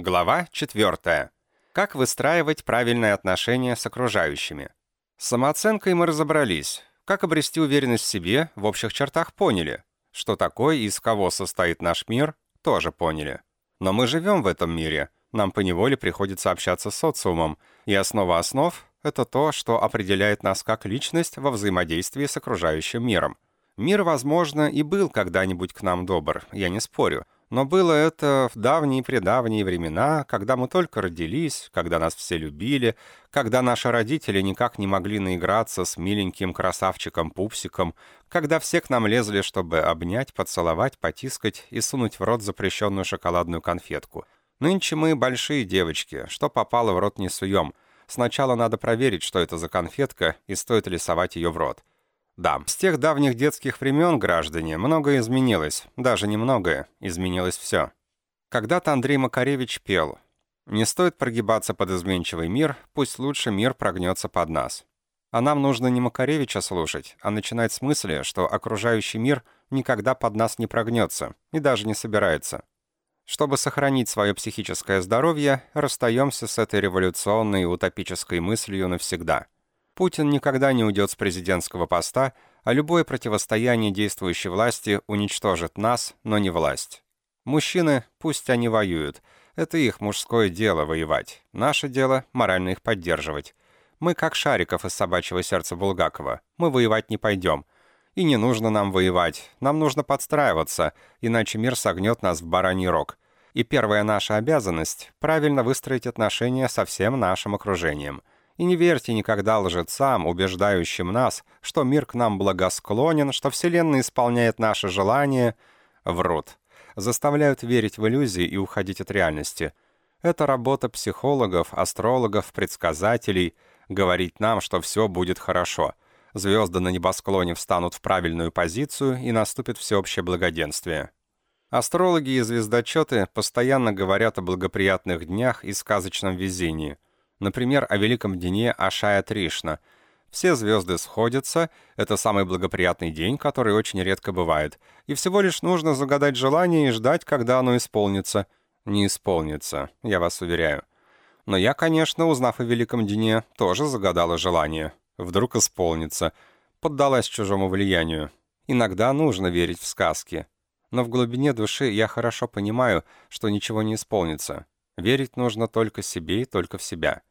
Глава 4. Как выстраивать правильные отношения с окружающими. С самооценкой мы разобрались. Как обрести уверенность в себе, в общих чертах поняли. Что такое и из кого состоит наш мир, тоже поняли. Но мы живем в этом мире. Нам поневоле приходится общаться с социумом. И основа основ — это то, что определяет нас как личность во взаимодействии с окружающим миром. Мир, возможно, и был когда-нибудь к нам добр, я не спорю. Но было это в давние-предавние времена, когда мы только родились, когда нас все любили, когда наши родители никак не могли наиграться с миленьким красавчиком-пупсиком, когда все к нам лезли, чтобы обнять, поцеловать, потискать и сунуть в рот запрещенную шоколадную конфетку. Нынче мы большие девочки, что попало в рот не суем. Сначала надо проверить, что это за конфетка и стоит ли совать ее в рот. Да, с тех давних детских времен, граждане, многое изменилось. Даже немногое. Изменилось все. Когда-то Андрей Макаревич пел «Не стоит прогибаться под изменчивый мир, пусть лучше мир прогнется под нас». А нам нужно не Макаревича слушать, а начинать с мысли, что окружающий мир никогда под нас не прогнется и даже не собирается. Чтобы сохранить свое психическое здоровье, расстаемся с этой революционной утопической мыслью навсегда – Путин никогда не уйдет с президентского поста, а любое противостояние действующей власти уничтожит нас, но не власть. Мужчины, пусть они воюют, это их мужское дело воевать. Наше дело – морально их поддерживать. Мы как Шариков из «Собачьего сердца» Булгакова. Мы воевать не пойдем. И не нужно нам воевать. Нам нужно подстраиваться, иначе мир согнет нас в бараний рог. И первая наша обязанность – правильно выстроить отношения со всем нашим окружением – и не верьте никогда лжецам, убеждающим нас, что мир к нам благосклонен, что Вселенная исполняет наши желания. Врут. Заставляют верить в иллюзии и уходить от реальности. Это работа психологов, астрологов, предсказателей — говорить нам, что все будет хорошо. Звезды на небосклоне встанут в правильную позицию и наступит всеобщее благоденствие. Астрологи и звездочеты постоянно говорят о благоприятных днях и сказочном везении — Например, о великом дне Ашая Тришна. Все звезды сходятся, это самый благоприятный день, который очень редко бывает, и всего лишь нужно загадать желание и ждать, когда оно исполнится. Не исполнится, я вас уверяю. Но я, конечно, узнав о великом дне, тоже загадала желание. Вдруг исполнится. Поддалась чужому влиянию. Иногда нужно верить в сказки. Но в глубине души я хорошо понимаю, что ничего не исполнится. Верить нужно только себе и только в себя.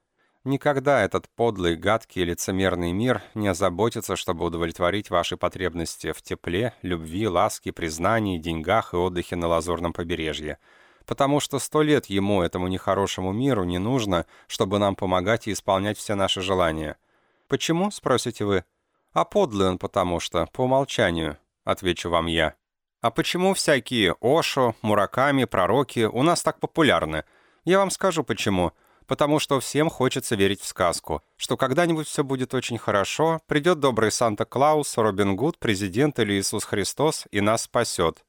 Никогда этот подлый, гадкий, лицемерный мир не озаботится, чтобы удовлетворить ваши потребности в тепле, любви, ласке, признании, деньгах и отдыхе на Лазурном побережье. Потому что сто лет ему, этому нехорошему миру, не нужно, чтобы нам помогать и исполнять все наши желания. Почему, спросите вы? А подлый он потому что, по умолчанию, отвечу вам я. А почему всякие Ошо, Мураками, пророки у нас так популярны? Я вам скажу почему – потому что всем хочется верить в сказку, что когда-нибудь все будет очень хорошо, придет добрый Санта-Клаус, Робин Гуд, президент или Иисус Христос и нас спасет.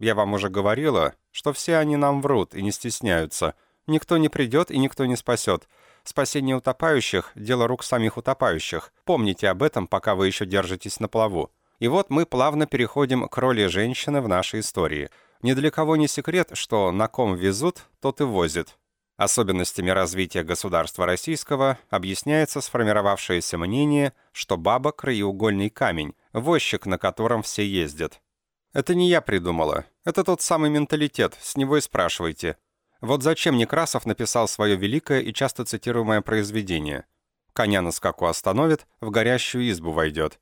Я вам уже говорила, что все они нам врут и не стесняются. Никто не придет и никто не спасет. Спасение утопающих – дело рук самих утопающих. Помните об этом, пока вы еще держитесь на плаву. И вот мы плавно переходим к роли женщины в нашей истории. Ни для кого не секрет, что на ком везут, тот и возит. Особенностями развития государства российского объясняется сформировавшееся мнение, что баба – краеугольный камень, возчик, на котором все ездят. Это не я придумала. Это тот самый менталитет, с него и спрашивайте. Вот зачем Некрасов написал свое великое и часто цитируемое произведение. «Коня на скаку остановит, в горящую избу войдет».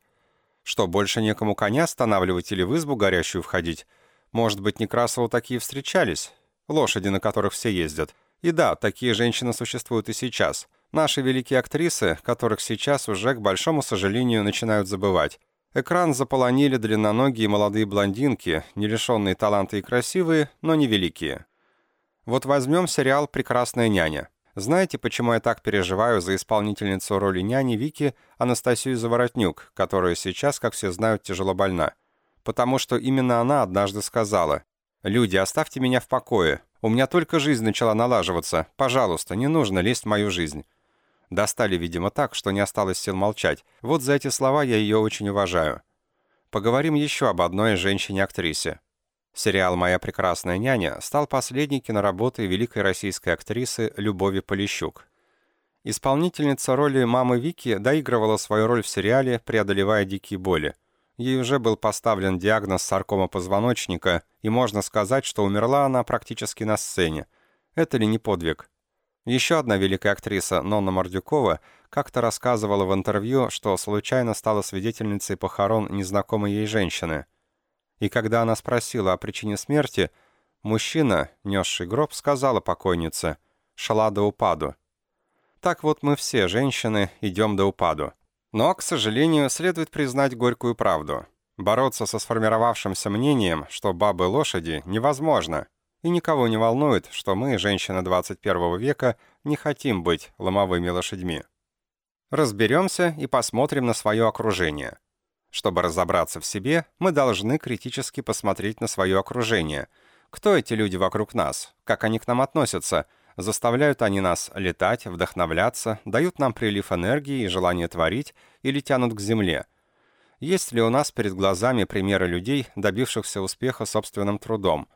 Что, больше некому коня останавливать или в избу горящую входить? Может быть, Некрасову такие встречались? Лошади, на которых все ездят – и да, такие женщины существуют и сейчас. Наши великие актрисы, которых сейчас уже, к большому сожалению, начинают забывать. Экран заполонили длинноногие молодые блондинки, не лишенные таланта и красивые, но не великие. Вот возьмем сериал «Прекрасная няня». Знаете, почему я так переживаю за исполнительницу роли няни Вики Анастасию Заворотнюк, которая сейчас, как все знают, тяжело больна? Потому что именно она однажды сказала «Люди, оставьте меня в покое. У меня только жизнь начала налаживаться. Пожалуйста, не нужно лезть в мою жизнь». Достали, видимо, так, что не осталось сил молчать. Вот за эти слова я ее очень уважаю. Поговорим еще об одной женщине-актрисе. Сериал «Моя прекрасная няня» стал последней киноработой великой российской актрисы Любови Полищук. Исполнительница роли мамы Вики доигрывала свою роль в сериале, преодолевая дикие боли. Ей уже был поставлен диагноз саркома позвоночника, и можно сказать, что умерла она практически на сцене. Это ли не подвиг? Еще одна великая актриса, Нонна Мордюкова, как-то рассказывала в интервью, что случайно стала свидетельницей похорон незнакомой ей женщины. И когда она спросила о причине смерти, мужчина, несший гроб, сказала покойнице «шла до упаду». Так вот мы все, женщины, идем до упаду. Но, к сожалению, следует признать горькую правду. Бороться со сформировавшимся мнением, что бабы-лошади, невозможно. И никого не волнует, что мы, женщины 21 века, не хотим быть ломовыми лошадьми. Разберемся и посмотрим на свое окружение. Чтобы разобраться в себе, мы должны критически посмотреть на свое окружение. Кто эти люди вокруг нас? Как они к нам относятся? Заставляют они нас летать, вдохновляться, дают нам прилив энергии и желание творить или тянут к земле? Есть ли у нас перед глазами примеры людей, добившихся успеха собственным трудом?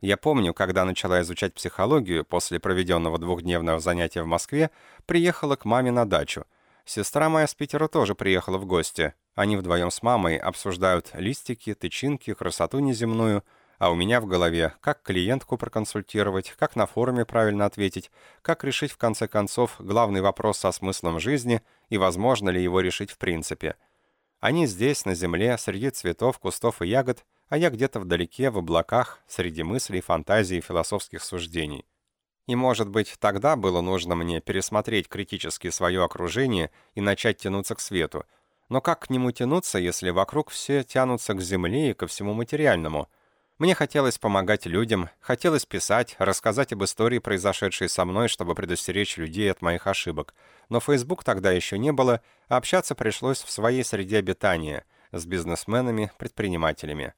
Я помню, когда начала изучать психологию, после проведенного двухдневного занятия в Москве, приехала к маме на дачу. Сестра моя с Питера тоже приехала в гости. Они вдвоем с мамой обсуждают листики, тычинки, красоту неземную – а у меня в голове, как клиентку проконсультировать, как на форуме правильно ответить, как решить в конце концов главный вопрос со смыслом жизни и возможно ли его решить в принципе. Они здесь, на земле, среди цветов, кустов и ягод, а я где-то вдалеке, в облаках, среди мыслей, фантазий и философских суждений. И, может быть, тогда было нужно мне пересмотреть критически свое окружение и начать тянуться к свету. Но как к нему тянуться, если вокруг все тянутся к земле и ко всему материальному – мне хотелось помогать людям, хотелось писать, рассказать об истории, произошедшей со мной, чтобы предостеречь людей от моих ошибок. Но Facebook тогда еще не было, а общаться пришлось в своей среде обитания, с бизнесменами, предпринимателями.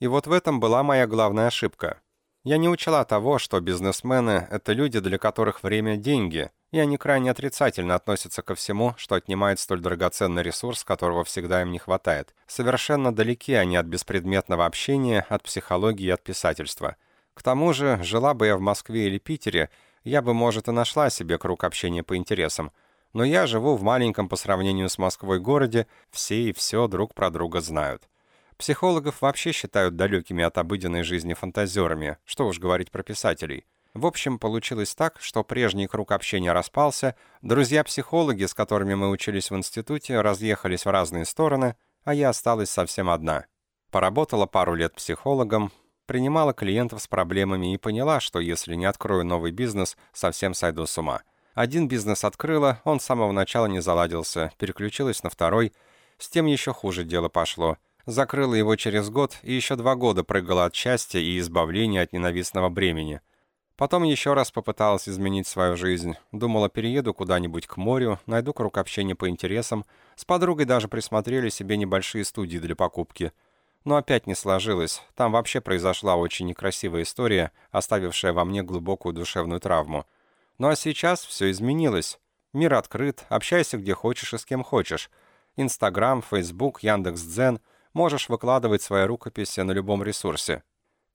И вот в этом была моя главная ошибка. Я не учла того, что бизнесмены — это люди, для которых время — деньги, и они крайне отрицательно относятся ко всему, что отнимает столь драгоценный ресурс, которого всегда им не хватает. Совершенно далеки они от беспредметного общения, от психологии и от писательства. К тому же, жила бы я в Москве или Питере, я бы, может, и нашла себе круг общения по интересам. Но я живу в маленьком по сравнению с Москвой городе, все и все друг про друга знают. Психологов вообще считают далекими от обыденной жизни фантазерами, что уж говорить про писателей. В общем, получилось так, что прежний круг общения распался, друзья-психологи, с которыми мы учились в институте, разъехались в разные стороны, а я осталась совсем одна. Поработала пару лет психологом, принимала клиентов с проблемами и поняла, что если не открою новый бизнес, совсем сойду с ума. Один бизнес открыла, он с самого начала не заладился, переключилась на второй, с тем еще хуже дело пошло – закрыла его через год и еще два года прыгала от счастья и избавления от ненавистного бремени. Потом еще раз попыталась изменить свою жизнь. Думала, перееду куда-нибудь к морю, найду круг общения по интересам. С подругой даже присмотрели себе небольшие студии для покупки. Но опять не сложилось. Там вообще произошла очень некрасивая история, оставившая во мне глубокую душевную травму. Ну а сейчас все изменилось. Мир открыт, общайся где хочешь и с кем хочешь. Инстаграм, Фейсбук, Яндекс.Дзен — можешь выкладывать свои рукописи на любом ресурсе.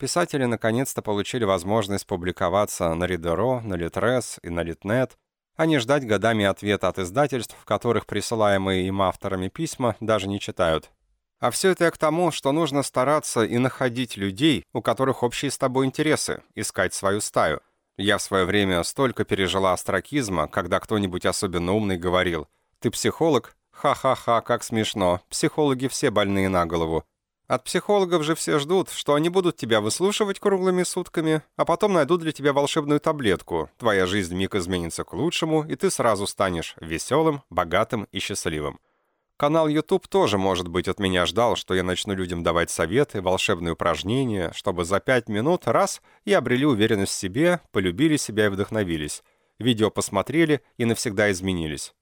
Писатели наконец-то получили возможность публиковаться на Ридеро, на Литрес и на Литнет, а не ждать годами ответа от издательств, в которых присылаемые им авторами письма даже не читают. А все это я к тому, что нужно стараться и находить людей, у которых общие с тобой интересы, искать свою стаю. Я в свое время столько пережила астракизма, когда кто-нибудь особенно умный говорил «Ты психолог? Ха-ха-ха, как смешно. Психологи все больные на голову. От психологов же все ждут, что они будут тебя выслушивать круглыми сутками, а потом найдут для тебя волшебную таблетку. Твоя жизнь миг изменится к лучшему, и ты сразу станешь веселым, богатым и счастливым. Канал YouTube тоже, может быть, от меня ждал, что я начну людям давать советы, волшебные упражнения, чтобы за пять минут раз и обрели уверенность в себе, полюбили себя и вдохновились. Видео посмотрели и навсегда изменились.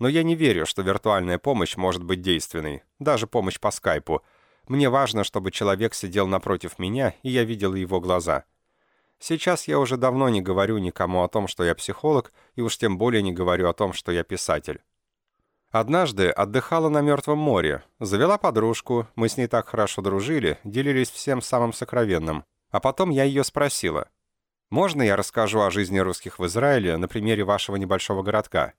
Но я не верю, что виртуальная помощь может быть действенной, даже помощь по скайпу. Мне важно, чтобы человек сидел напротив меня, и я видел его глаза. Сейчас я уже давно не говорю никому о том, что я психолог, и уж тем более не говорю о том, что я писатель. Однажды отдыхала на Мертвом море, завела подружку, мы с ней так хорошо дружили, делились всем самым сокровенным. А потом я ее спросила, «Можно я расскажу о жизни русских в Израиле на примере вашего небольшого городка?»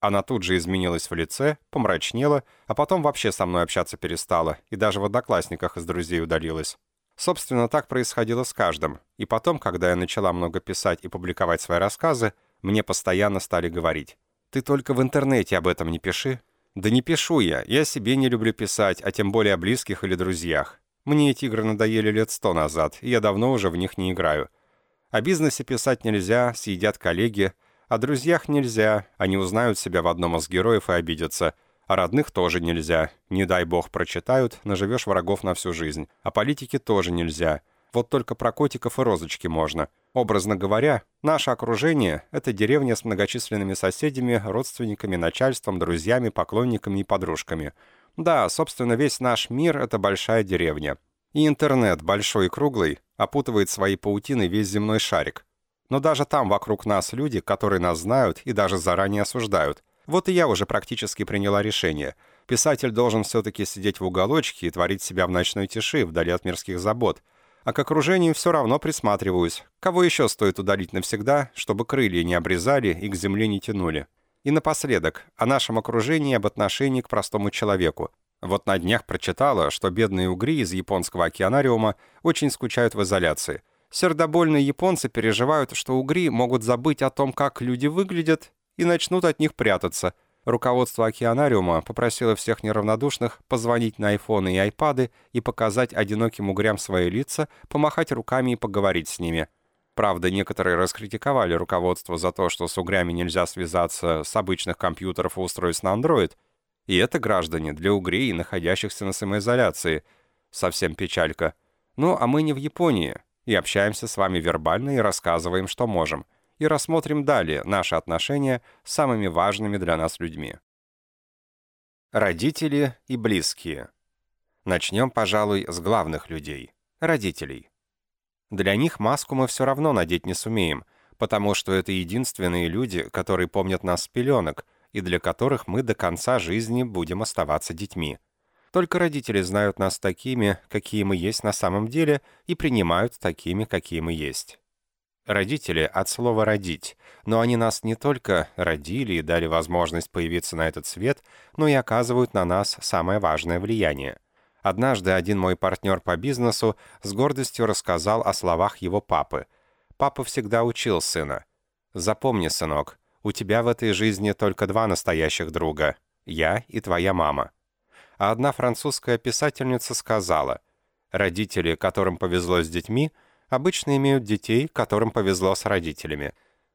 Она тут же изменилась в лице, помрачнела, а потом вообще со мной общаться перестала и даже в одноклассниках из друзей удалилась. Собственно, так происходило с каждым. И потом, когда я начала много писать и публиковать свои рассказы, мне постоянно стали говорить, ты только в интернете об этом не пиши. Да не пишу я, я себе не люблю писать, а тем более о близких или друзьях. Мне эти игры надоели лет сто назад, и я давно уже в них не играю. О бизнесе писать нельзя, съедят коллеги. О друзьях нельзя, они узнают себя в одном из героев и обидятся. О родных тоже нельзя. Не дай бог прочитают, наживешь врагов на всю жизнь. О политике тоже нельзя. Вот только про котиков и розочки можно. Образно говоря, наше окружение — это деревня с многочисленными соседями, родственниками, начальством, друзьями, поклонниками и подружками. Да, собственно, весь наш мир — это большая деревня. И интернет, большой и круглый, опутывает своей паутиной весь земной шарик. Но даже там вокруг нас люди, которые нас знают и даже заранее осуждают. Вот и я уже практически приняла решение. Писатель должен все-таки сидеть в уголочке и творить себя в ночной тиши, вдали от мирских забот — а к окружению все равно присматриваюсь. Кого еще стоит удалить навсегда, чтобы крылья не обрезали и к земле не тянули? И напоследок, о нашем окружении об отношении к простому человеку. Вот на днях прочитала, что бедные угри из японского океанариума очень скучают в изоляции. Сердобольные японцы переживают, что угри могут забыть о том, как люди выглядят, и начнут от них прятаться – Руководство океанариума попросило всех неравнодушных позвонить на айфоны и айпады и показать одиноким угрям свои лица, помахать руками и поговорить с ними. Правда, некоторые раскритиковали руководство за то, что с угрями нельзя связаться с обычных компьютеров и устройств на Android. И это, граждане, для угрей, находящихся на самоизоляции. Совсем печалька. Ну, а мы не в Японии. И общаемся с вами вербально и рассказываем, что можем и рассмотрим далее наши отношения с самыми важными для нас людьми. Родители и близкие. Начнем, пожалуй, с главных людей – родителей. Для них маску мы все равно надеть не сумеем, потому что это единственные люди, которые помнят нас с пеленок, и для которых мы до конца жизни будем оставаться детьми. Только родители знают нас такими, какие мы есть на самом деле, и принимают такими, какие мы есть. Родители от слова «родить», но они нас не только родили и дали возможность появиться на этот свет, но и оказывают на нас самое важное влияние. Однажды один мой партнер по бизнесу с гордостью рассказал о словах его папы. Папа всегда учил сына. «Запомни, сынок, у тебя в этой жизни только два настоящих друга – я и твоя мама». А одна французская писательница сказала, «Родители, которым повезло с детьми – обычно имеют детей, которым повезло с родителями.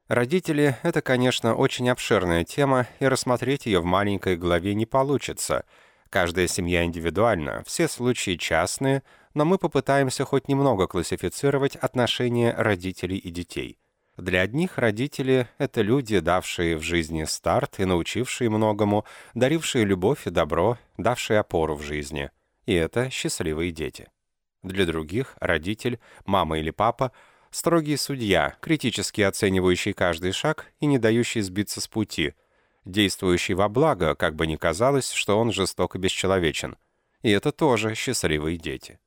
Родители — это, конечно, очень обширная тема, и рассмотреть ее в маленькой главе не получится. Каждая семья индивидуальна, все случаи частные, но мы попытаемся хоть немного классифицировать отношения родителей и детей. Для одних родители — это люди, давшие в жизни старт и научившие многому, дарившие любовь и добро, давшие опору в жизни. И это счастливые дети. Для других родитель, мама или папа – строгий судья, критически оценивающий каждый шаг и не дающий сбиться с пути, действующий во благо, как бы ни казалось, что он жесток и бесчеловечен. И это тоже счастливые дети.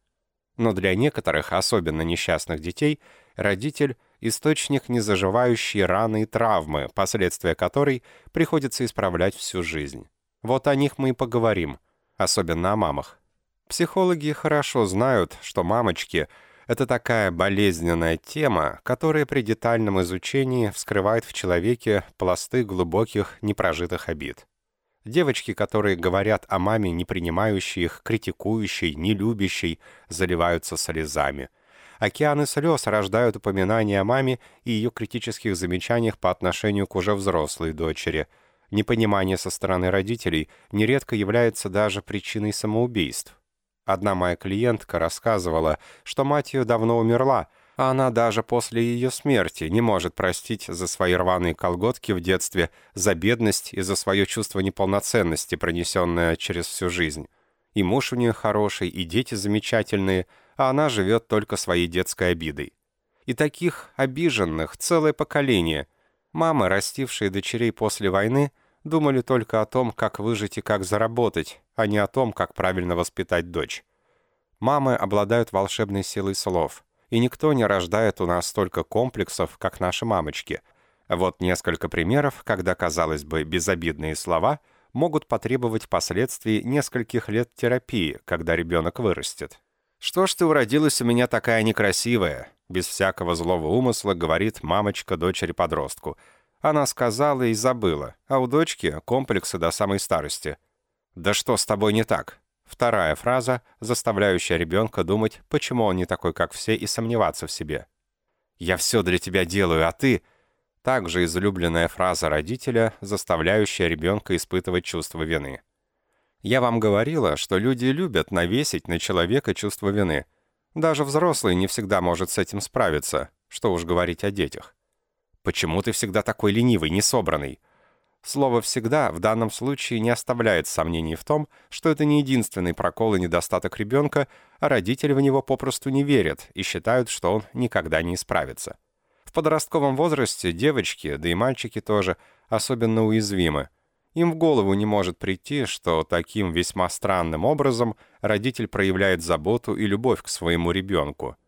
Но для некоторых, особенно несчастных детей, родитель – источник незаживающей раны и травмы, последствия которой приходится исправлять всю жизнь. Вот о них мы и поговорим, особенно о мамах. Психологи хорошо знают, что мамочки – это такая болезненная тема, которая при детальном изучении вскрывает в человеке пласты глубоких непрожитых обид. Девочки, которые говорят о маме, не принимающей их, критикующей, не любящей, заливаются слезами. Океаны слез рождают упоминания о маме и ее критических замечаниях по отношению к уже взрослой дочери. Непонимание со стороны родителей нередко является даже причиной самоубийств. Одна моя клиентка рассказывала, что мать ее давно умерла, а она даже после ее смерти не может простить за свои рваные колготки в детстве, за бедность и за свое чувство неполноценности, пронесенное через всю жизнь. И муж у нее хороший, и дети замечательные, а она живет только своей детской обидой. И таких обиженных целое поколение. Мамы, растившие дочерей после войны, думали только о том, как выжить и как заработать, а не о том, как правильно воспитать дочь. Мамы обладают волшебной силой слов, и никто не рождает у нас столько комплексов, как наши мамочки. Вот несколько примеров, когда, казалось бы, безобидные слова могут потребовать последствий нескольких лет терапии, когда ребенок вырастет. «Что ж ты уродилась у меня такая некрасивая?» Без всякого злого умысла говорит мамочка дочери-подростку. Она сказала и забыла, а у дочки комплексы до самой старости. «Да что с тобой не так?» Вторая фраза, заставляющая ребенка думать, почему он не такой, как все, и сомневаться в себе. «Я все для тебя делаю, а ты...» Также излюбленная фраза родителя, заставляющая ребенка испытывать чувство вины. Я вам говорила, что люди любят навесить на человека чувство вины. Даже взрослый не всегда может с этим справиться, что уж говорить о детях. «Почему ты всегда такой ленивый, несобранный?» Слово «всегда» в данном случае не оставляет сомнений в том, что это не единственный прокол и недостаток ребенка, а родители в него попросту не верят и считают, что он никогда не исправится. В подростковом возрасте девочки, да и мальчики тоже, особенно уязвимы. Им в голову не может прийти, что таким весьма странным образом родитель проявляет заботу и любовь к своему ребенку –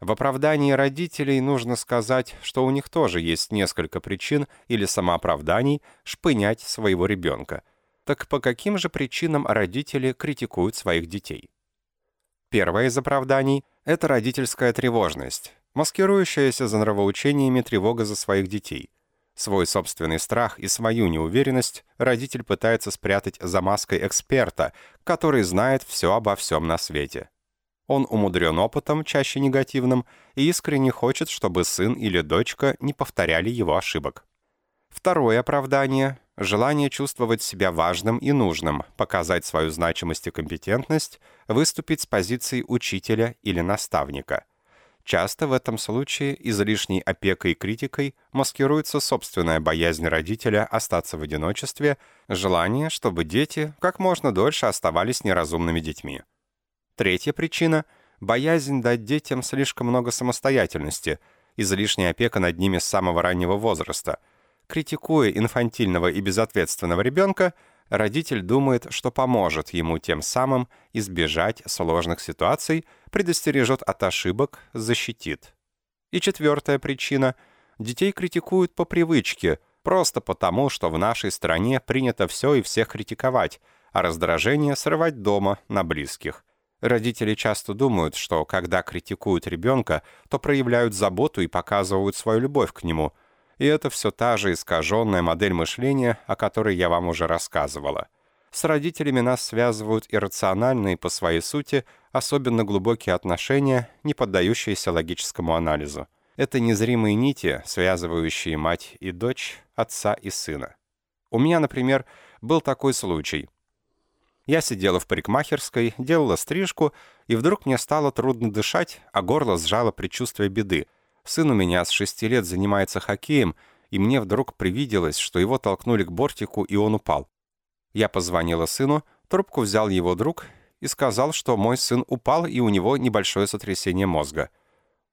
в оправдании родителей нужно сказать, что у них тоже есть несколько причин или самооправданий шпынять своего ребенка. Так по каким же причинам родители критикуют своих детей? Первое из оправданий – это родительская тревожность, маскирующаяся за нравоучениями тревога за своих детей. Свой собственный страх и свою неуверенность родитель пытается спрятать за маской эксперта, который знает все обо всем на свете. Он умудрен опытом, чаще негативным, и искренне хочет, чтобы сын или дочка не повторяли его ошибок. Второе оправдание – желание чувствовать себя важным и нужным, показать свою значимость и компетентность, выступить с позиции учителя или наставника. Часто в этом случае излишней опекой и критикой маскируется собственная боязнь родителя остаться в одиночестве, желание, чтобы дети как можно дольше оставались неразумными детьми. Третья причина – боязнь дать детям слишком много самостоятельности, излишняя опека над ними с самого раннего возраста. Критикуя инфантильного и безответственного ребенка, родитель думает, что поможет ему тем самым избежать сложных ситуаций, предостережет от ошибок, защитит. И четвертая причина – детей критикуют по привычке, просто потому, что в нашей стране принято все и всех критиковать, а раздражение срывать дома на близких. Родители часто думают, что когда критикуют ребенка, то проявляют заботу и показывают свою любовь к нему. И это все та же искаженная модель мышления, о которой я вам уже рассказывала. С родителями нас связывают иррациональные по своей сути, особенно глубокие отношения, не поддающиеся логическому анализу. Это незримые нити, связывающие мать и дочь, отца и сына. У меня, например, был такой случай – я сидела в парикмахерской, делала стрижку, и вдруг мне стало трудно дышать, а горло сжало предчувствие беды. Сын у меня с шести лет занимается хоккеем, и мне вдруг привиделось, что его толкнули к бортику, и он упал. Я позвонила сыну, трубку взял его друг и сказал, что мой сын упал, и у него небольшое сотрясение мозга.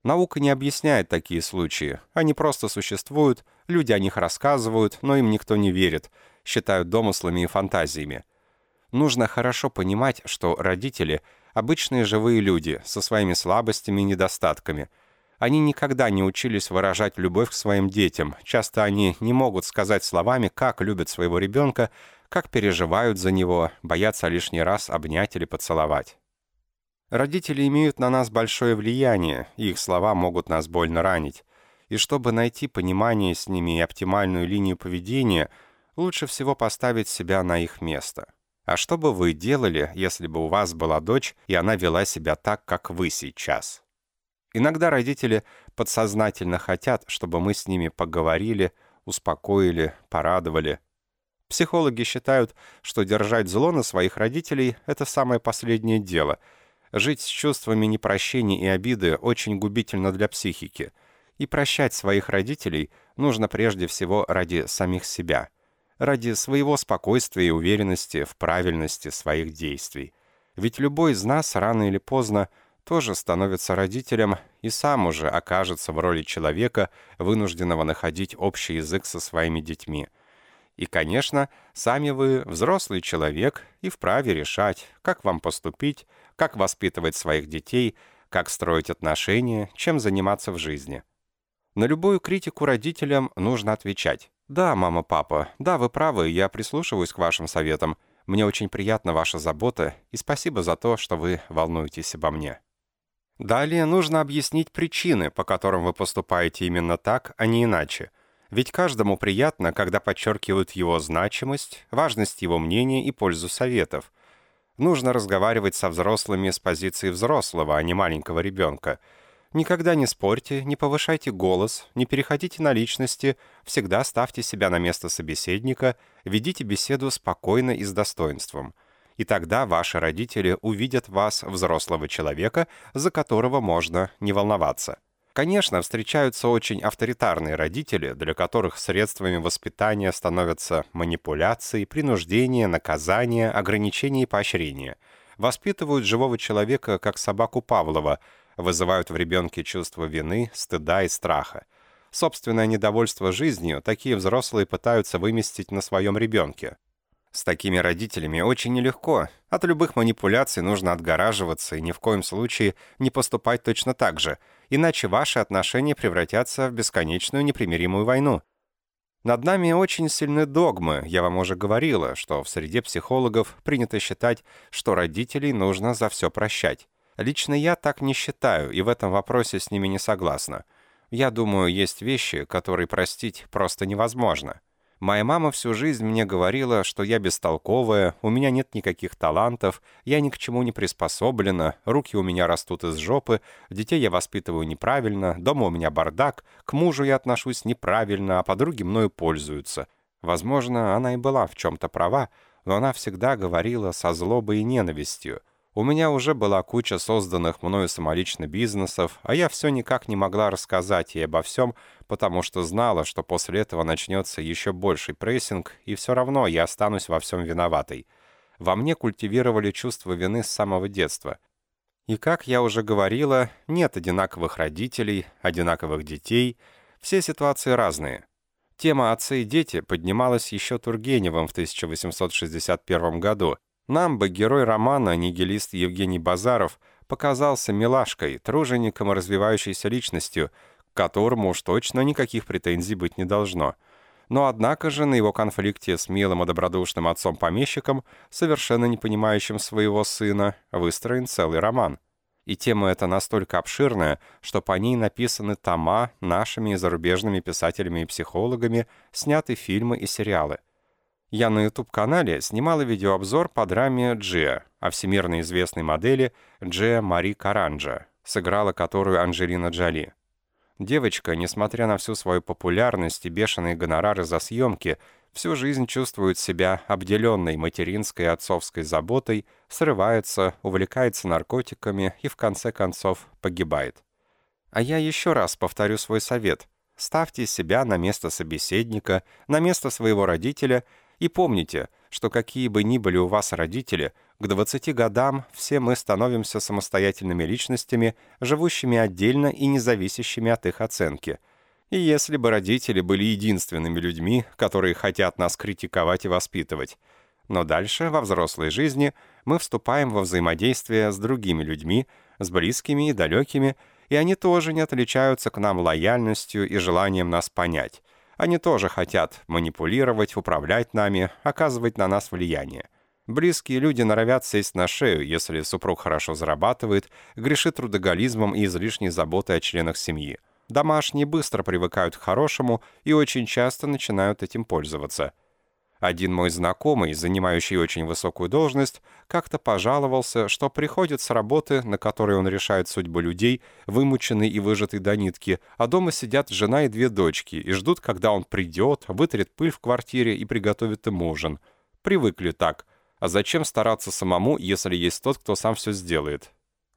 Наука не объясняет такие случаи. Они просто существуют, люди о них рассказывают, но им никто не верит, считают домыслами и фантазиями. Нужно хорошо понимать, что родители — обычные живые люди со своими слабостями и недостатками. Они никогда не учились выражать любовь к своим детям. Часто они не могут сказать словами, как любят своего ребенка, как переживают за него, боятся лишний раз обнять или поцеловать. Родители имеют на нас большое влияние, их слова могут нас больно ранить. И чтобы найти понимание с ними и оптимальную линию поведения, лучше всего поставить себя на их место. А что бы вы делали, если бы у вас была дочь, и она вела себя так, как вы сейчас? Иногда родители подсознательно хотят, чтобы мы с ними поговорили, успокоили, порадовали. Психологи считают, что держать зло на своих родителей – это самое последнее дело. Жить с чувствами непрощения и обиды очень губительно для психики. И прощать своих родителей нужно прежде всего ради самих себя – ради своего спокойствия и уверенности в правильности своих действий. Ведь любой из нас рано или поздно тоже становится родителем и сам уже окажется в роли человека, вынужденного находить общий язык со своими детьми. И, конечно, сами вы взрослый человек и вправе решать, как вам поступить, как воспитывать своих детей, как строить отношения, чем заниматься в жизни. На любую критику родителям нужно отвечать. «Да, мама, папа, да, вы правы, я прислушиваюсь к вашим советам. Мне очень приятна ваша забота, и спасибо за то, что вы волнуетесь обо мне». Далее нужно объяснить причины, по которым вы поступаете именно так, а не иначе – ведь каждому приятно, когда подчеркивают его значимость, важность его мнения и пользу советов. Нужно разговаривать со взрослыми с позиции взрослого, а не маленького ребенка. Никогда не спорьте, не повышайте голос, не переходите на личности, всегда ставьте себя на место собеседника, ведите беседу спокойно и с достоинством. И тогда ваши родители увидят вас, взрослого человека, за которого можно не волноваться. Конечно, встречаются очень авторитарные родители, для которых средствами воспитания становятся манипуляции, принуждение, наказание, ограничения и поощрения. Воспитывают живого человека, как собаку Павлова, вызывают в ребенке чувство вины, стыда и страха. Собственное недовольство жизнью такие взрослые пытаются выместить на своем ребенке. С такими родителями очень нелегко. От любых манипуляций нужно отгораживаться и ни в коем случае не поступать точно так же, иначе ваши отношения превратятся в бесконечную непримиримую войну. Над нами очень сильны догмы. Я вам уже говорила, что в среде психологов принято считать, что родителей нужно за все прощать. Лично я так не считаю, и в этом вопросе с ними не согласна. Я думаю, есть вещи, которые простить просто невозможно. Моя мама всю жизнь мне говорила, что я бестолковая, у меня нет никаких талантов, я ни к чему не приспособлена, руки у меня растут из жопы, детей я воспитываю неправильно, дома у меня бардак, к мужу я отношусь неправильно, а подруги мною пользуются. Возможно, она и была в чем-то права, но она всегда говорила со злобой и ненавистью — у меня уже была куча созданных мною самолично бизнесов, а я все никак не могла рассказать ей обо всем, потому что знала, что после этого начнется еще больший прессинг, и все равно я останусь во всем виноватой. Во мне культивировали чувство вины с самого детства. И, как я уже говорила, нет одинаковых родителей, одинаковых детей, все ситуации разные. Тема «Отцы и дети» поднималась еще Тургеневым в 1861 году, нам бы герой романа, нигилист Евгений Базаров, показался милашкой, тружеником развивающейся личностью, к которому уж точно никаких претензий быть не должно. Но однако же на его конфликте с милым и добродушным отцом-помещиком, совершенно не понимающим своего сына, выстроен целый роман. И тема эта настолько обширная, что по ней написаны тома нашими и зарубежными писателями и психологами, сняты фильмы и сериалы – я на YouTube-канале снимала видеообзор по драме «Джиа» о всемирно известной модели Джиа Мари Каранджа, сыграла которую Анджелина Джоли. Девочка, несмотря на всю свою популярность и бешеные гонорары за съемки, всю жизнь чувствует себя обделенной материнской и отцовской заботой, срывается, увлекается наркотиками и в конце концов погибает. А я еще раз повторю свой совет. Ставьте себя на место собеседника, на место своего родителя – и помните, что какие бы ни были у вас родители, к 20 годам все мы становимся самостоятельными личностями, живущими отдельно и независящими от их оценки. И если бы родители были единственными людьми, которые хотят нас критиковать и воспитывать. Но дальше, во взрослой жизни, мы вступаем во взаимодействие с другими людьми, с близкими и далекими, и они тоже не отличаются к нам лояльностью и желанием нас понять. Они тоже хотят манипулировать, управлять нами, оказывать на нас влияние. Близкие люди норовят сесть на шею, если супруг хорошо зарабатывает, грешит трудоголизмом и излишней заботой о членах семьи. Домашние быстро привыкают к хорошему и очень часто начинают этим пользоваться – один мой знакомый, занимающий очень высокую должность, как-то пожаловался, что приходит с работы, на которой он решает судьбу людей, вымученный и выжатый до нитки, а дома сидят жена и две дочки и ждут, когда он придет, вытрет пыль в квартире и приготовит им ужин. Привыкли так. А зачем стараться самому, если есть тот, кто сам все сделает?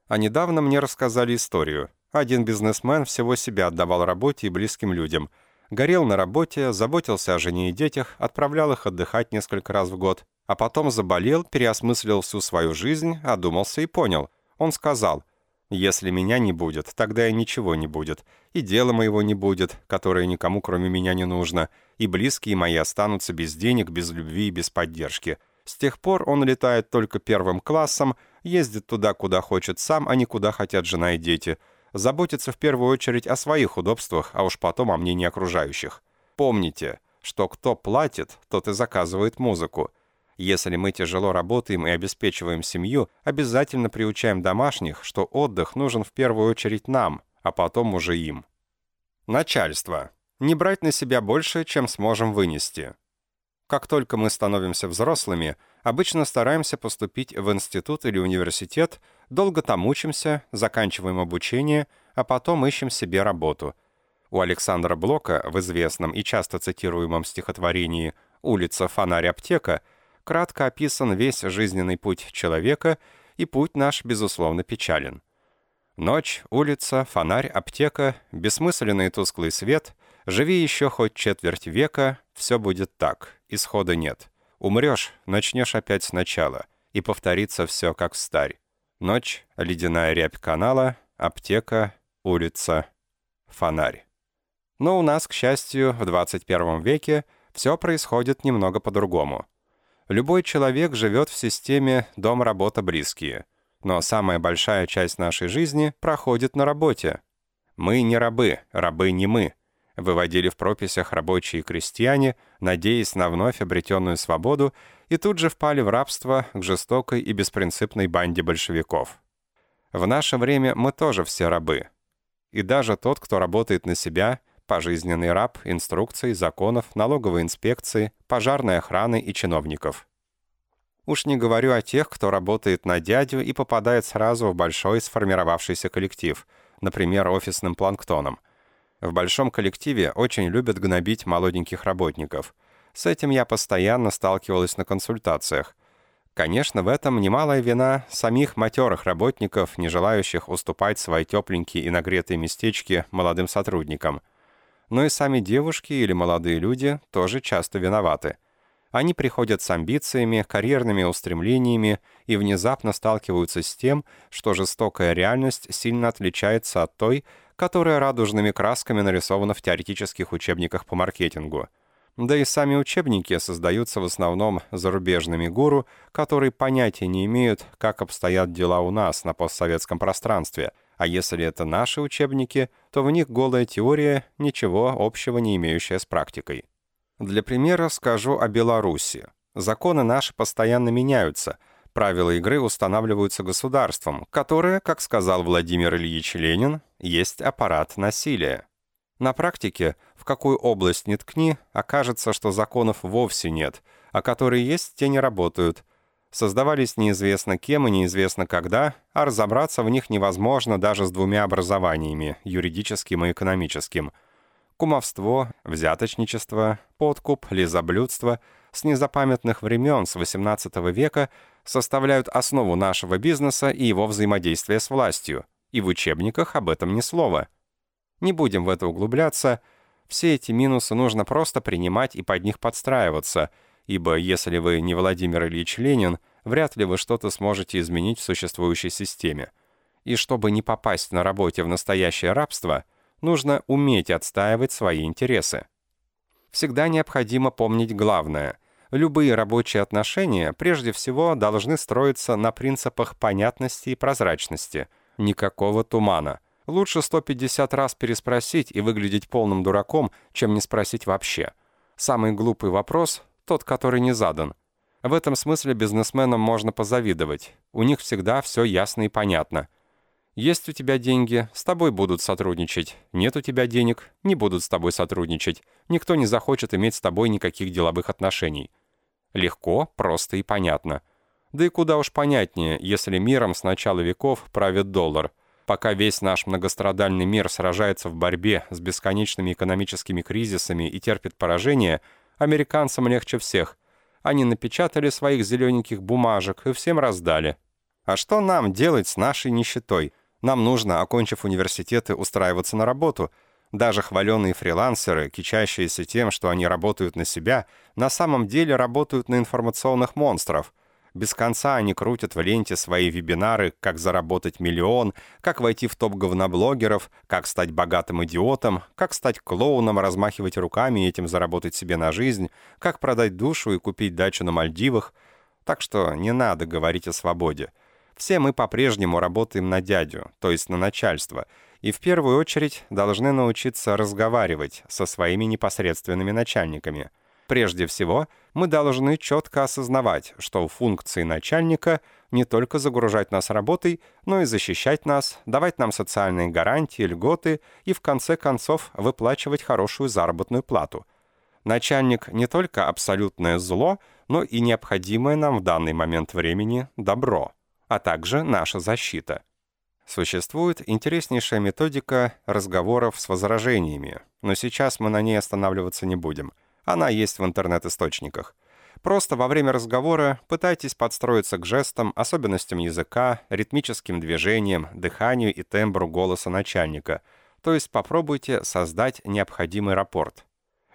А недавно мне рассказали историю. Один бизнесмен всего себя отдавал работе и близким людям – Горел на работе, заботился о жене и детях, отправлял их отдыхать несколько раз в год. А потом заболел, переосмыслил всю свою жизнь, одумался и понял. Он сказал, Если меня не будет, тогда и ничего не будет. И дела моего не будет, которое никому кроме меня не нужно. И близкие мои останутся без денег, без любви и без поддержки. С тех пор он летает только первым классом, ездит туда, куда хочет сам, а не куда хотят жена и дети. Заботится в первую очередь о своих удобствах, а уж потом о мнении окружающих. Помните, что кто платит, тот и заказывает музыку. Если мы тяжело работаем и обеспечиваем семью, обязательно приучаем домашних, что отдых нужен в первую очередь нам, а потом уже им. Начальство. Не брать на себя больше, чем сможем вынести. Как только мы становимся взрослыми, обычно стараемся поступить в институт или университет, долго там учимся, заканчиваем обучение, а потом ищем себе работу. У Александра Блока в известном и часто цитируемом стихотворении «Улица, фонарь, аптека» кратко описан весь жизненный путь человека, и путь наш, безусловно, печален. Ночь, улица, фонарь, аптека, бессмысленный тусклый свет, живи еще хоть четверть века, все будет так, исхода нет. Умрешь, начнешь опять сначала, и повторится все как старь. Ночь, ледяная рябь канала, аптека, улица, фонарь. Но у нас, к счастью, в 21 веке все происходит немного по-другому. Любой человек живет в системе «дом, работа, близкие». Но самая большая часть нашей жизни проходит на работе. Мы не рабы, рабы не мы. Выводили в прописях рабочие и крестьяне, надеясь на вновь обретенную свободу, и тут же впали в рабство к жестокой и беспринципной банде большевиков. В наше время мы тоже все рабы. И даже тот, кто работает на себя, пожизненный раб инструкций, законов, налоговой инспекции, пожарной охраны и чиновников. Уж не говорю о тех, кто работает на дядю и попадает сразу в большой сформировавшийся коллектив, например, офисным планктоном. В большом коллективе очень любят гнобить молоденьких работников. С этим я постоянно сталкивалась на консультациях. Конечно, в этом немалая вина самих матерых работников, не желающих уступать свои тепленькие и нагретые местечки молодым сотрудникам – но и сами девушки или молодые люди тоже часто виноваты. Они приходят с амбициями, карьерными устремлениями и внезапно сталкиваются с тем, что жестокая реальность сильно отличается от той, которая радужными красками нарисована в теоретических учебниках по маркетингу. Да и сами учебники создаются в основном зарубежными гуру, которые понятия не имеют, как обстоят дела у нас на постсоветском пространстве – а если это наши учебники, то в них голая теория, ничего общего не имеющая с практикой. Для примера скажу о Беларуси. Законы наши постоянно меняются. Правила игры устанавливаются государством, которое, как сказал Владимир Ильич Ленин, есть аппарат насилия. На практике, в какую область ни ткни, окажется, что законов вовсе нет, а которые есть, те не работают – создавались неизвестно кем и неизвестно когда, а разобраться в них невозможно даже с двумя образованиями, юридическим и экономическим. Кумовство, взяточничество, подкуп, лизоблюдство с незапамятных времен с XVIII века составляют основу нашего бизнеса и его взаимодействия с властью, и в учебниках об этом ни слова. Не будем в это углубляться, все эти минусы нужно просто принимать и под них подстраиваться – ибо если вы не Владимир Ильич Ленин, вряд ли вы что-то сможете изменить в существующей системе. И чтобы не попасть на работе в настоящее рабство, нужно уметь отстаивать свои интересы. Всегда необходимо помнить главное. Любые рабочие отношения прежде всего должны строиться на принципах понятности и прозрачности. Никакого тумана. Лучше 150 раз переспросить и выглядеть полным дураком, чем не спросить вообще. Самый глупый вопрос тот, который не задан. В этом смысле бизнесменам можно позавидовать. У них всегда все ясно и понятно. Есть у тебя деньги, с тобой будут сотрудничать. Нет у тебя денег, не будут с тобой сотрудничать. Никто не захочет иметь с тобой никаких деловых отношений. Легко, просто и понятно. Да и куда уж понятнее, если миром с начала веков правит доллар. Пока весь наш многострадальный мир сражается в борьбе с бесконечными экономическими кризисами и терпит поражение – Американцам легче всех. Они напечатали своих зелененьких бумажек и всем раздали. А что нам делать с нашей нищетой? Нам нужно, окончив университеты, устраиваться на работу. Даже хваленные фрилансеры, кичащиеся тем, что они работают на себя, на самом деле работают на информационных монстров. Без конца они крутят в ленте свои вебинары «Как заработать миллион», «Как войти в топ говноблогеров», «Как стать богатым идиотом», «Как стать клоуном, размахивать руками и этим заработать себе на жизнь», «Как продать душу и купить дачу на Мальдивах». Так что не надо говорить о свободе. Все мы по-прежнему работаем на дядю, то есть на начальство, и в первую очередь должны научиться разговаривать со своими непосредственными начальниками – Прежде всего, мы должны четко осознавать, что функции начальника не только загружать нас работой, но и защищать нас, давать нам социальные гарантии, льготы и, в конце концов, выплачивать хорошую заработную плату. Начальник не только абсолютное зло, но и необходимое нам в данный момент времени добро, а также наша защита. Существует интереснейшая методика разговоров с возражениями, но сейчас мы на ней останавливаться не будем – она есть в интернет-источниках. Просто во время разговора пытайтесь подстроиться к жестам, особенностям языка, ритмическим движениям, дыханию и тембру голоса начальника. То есть попробуйте создать необходимый рапорт.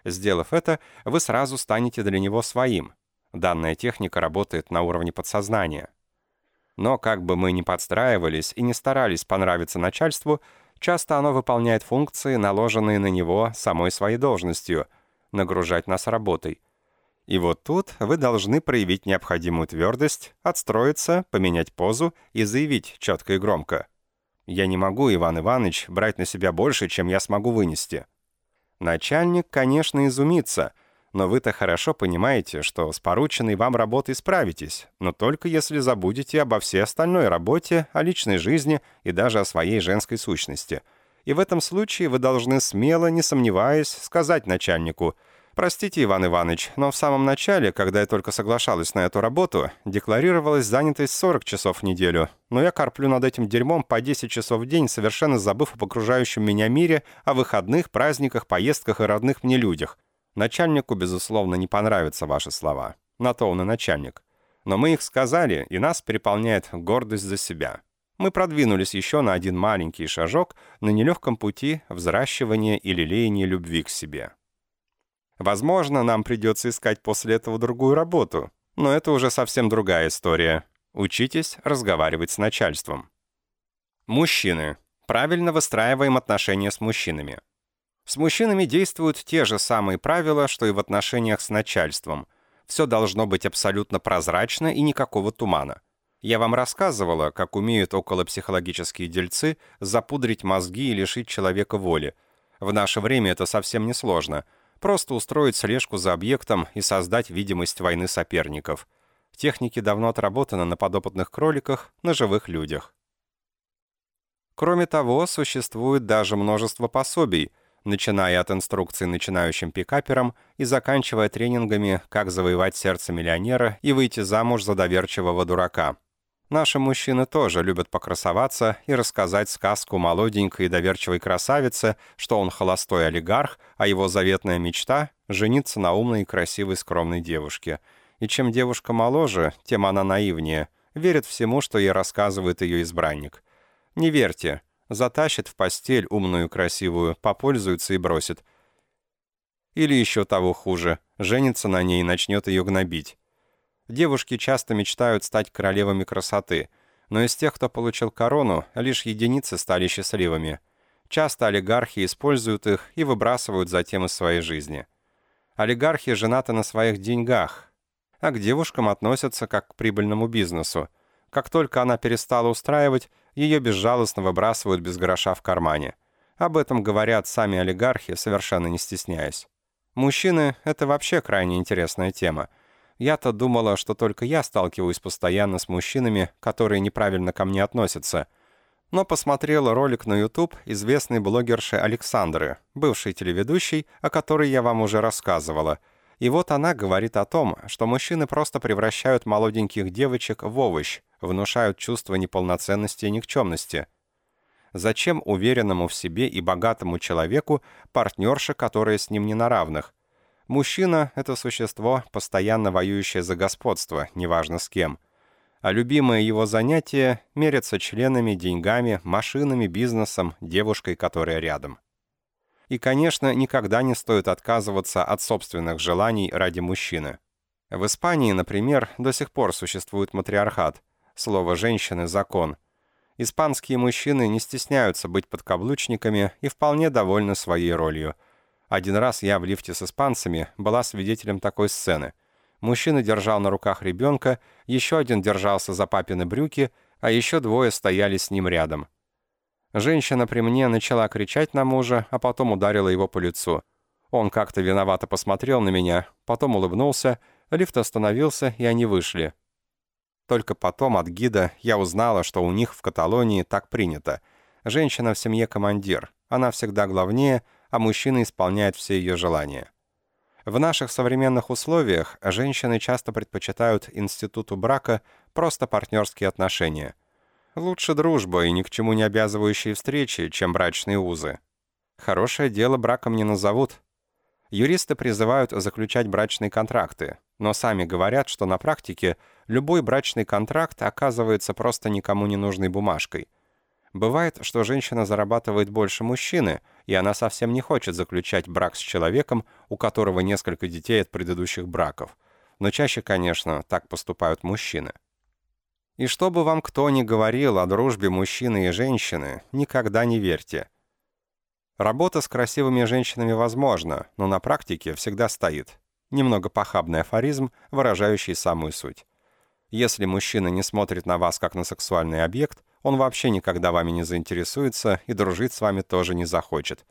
Сделав это, вы сразу станете для него своим. Данная техника работает на уровне подсознания. Но как бы мы ни подстраивались и не старались понравиться начальству, часто оно выполняет функции, наложенные на него самой своей должностью – нагружать нас работой. И вот тут вы должны проявить необходимую твердость, отстроиться, поменять позу и заявить четко и громко. «Я не могу, Иван Иванович, брать на себя больше, чем я смогу вынести». Начальник, конечно, изумится, но вы-то хорошо понимаете, что с порученной вам работой справитесь, но только если забудете обо всей остальной работе, о личной жизни и даже о своей женской сущности – и в этом случае вы должны смело, не сомневаясь, сказать начальнику «Простите, Иван Иванович, но в самом начале, когда я только соглашалась на эту работу, декларировалась занятость 40 часов в неделю, но я карплю над этим дерьмом по 10 часов в день, совершенно забыв об окружающем меня мире, о выходных, праздниках, поездках и родных мне людях. Начальнику, безусловно, не понравятся ваши слова. На то он и начальник. Но мы их сказали, и нас переполняет гордость за себя мы продвинулись еще на один маленький шажок на нелегком пути взращивания и лелеяния любви к себе. Возможно, нам придется искать после этого другую работу, но это уже совсем другая история. Учитесь разговаривать с начальством. Мужчины. Правильно выстраиваем отношения с мужчинами. С мужчинами действуют те же самые правила, что и в отношениях с начальством. Все должно быть абсолютно прозрачно и никакого тумана. Я вам рассказывала, как умеют околопсихологические дельцы запудрить мозги и лишить человека воли. В наше время это совсем не сложно. Просто устроить слежку за объектом и создать видимость войны соперников. Техники давно отработаны на подопытных кроликах, на живых людях. Кроме того, существует даже множество пособий, начиная от инструкций начинающим пикаперам и заканчивая тренингами «Как завоевать сердце миллионера и выйти замуж за доверчивого дурака». Наши мужчины тоже любят покрасоваться и рассказать сказку молоденькой и доверчивой красавице, что он холостой олигарх, а его заветная мечта — жениться на умной и красивой скромной девушке. И чем девушка моложе, тем она наивнее, верит всему, что ей рассказывает ее избранник. Не верьте, затащит в постель умную красивую, попользуется и бросит. Или еще того хуже, женится на ней и начнет ее гнобить. Девушки часто мечтают стать королевами красоты, но из тех, кто получил корону, лишь единицы стали счастливыми. Часто олигархи используют их и выбрасывают затем из своей жизни. Олигархи женаты на своих деньгах, а к девушкам относятся как к прибыльному бизнесу. Как только она перестала устраивать, ее безжалостно выбрасывают без гроша в кармане. Об этом говорят сами олигархи, совершенно не стесняясь. Мужчины — это вообще крайне интересная тема — я-то думала, что только я сталкиваюсь постоянно с мужчинами, которые неправильно ко мне относятся. Но посмотрела ролик на YouTube известной блогерши Александры, бывшей телеведущей, о которой я вам уже рассказывала. И вот она говорит о том, что мужчины просто превращают молоденьких девочек в овощ, внушают чувство неполноценности и никчемности. Зачем уверенному в себе и богатому человеку партнерша, которая с ним не на равных – Мужчина — это существо, постоянно воюющее за господство, неважно с кем. А любимое его занятие — мериться членами, деньгами, машинами, бизнесом, девушкой, которая рядом. И, конечно, никогда не стоит отказываться от собственных желаний ради мужчины. В Испании, например, до сих пор существует матриархат. Слово «женщины» — закон. Испанские мужчины не стесняются быть подкаблучниками и вполне довольны своей ролью. Один раз я в лифте с испанцами была свидетелем такой сцены. Мужчина держал на руках ребенка, еще один держался за папины брюки, а еще двое стояли с ним рядом. Женщина при мне начала кричать на мужа, а потом ударила его по лицу. Он как-то виновато посмотрел на меня, потом улыбнулся, лифт остановился, и они вышли. Только потом от гида я узнала, что у них в Каталонии так принято. Женщина в семье командир, она всегда главнее, а мужчина исполняет все ее желания. В наших современных условиях женщины часто предпочитают институту брака просто партнерские отношения – Лучше дружба и ни к чему не обязывающие встречи, чем брачные узы. Хорошее дело браком не назовут. Юристы призывают заключать брачные контракты, но сами говорят, что на практике любой брачный контракт оказывается просто никому не нужной бумажкой. Бывает, что женщина зарабатывает больше мужчины, и она совсем не хочет заключать брак с человеком, у которого несколько детей от предыдущих браков. Но чаще, конечно, так поступают мужчины. И что бы вам кто ни говорил о дружбе мужчины и женщины, никогда не верьте. Работа с красивыми женщинами возможна, но на практике всегда стоит. Немного похабный афоризм, выражающий самую суть. Если мужчина не смотрит на вас как на сексуальный объект, он вообще никогда вами не заинтересуется и дружить с вами тоже не захочет.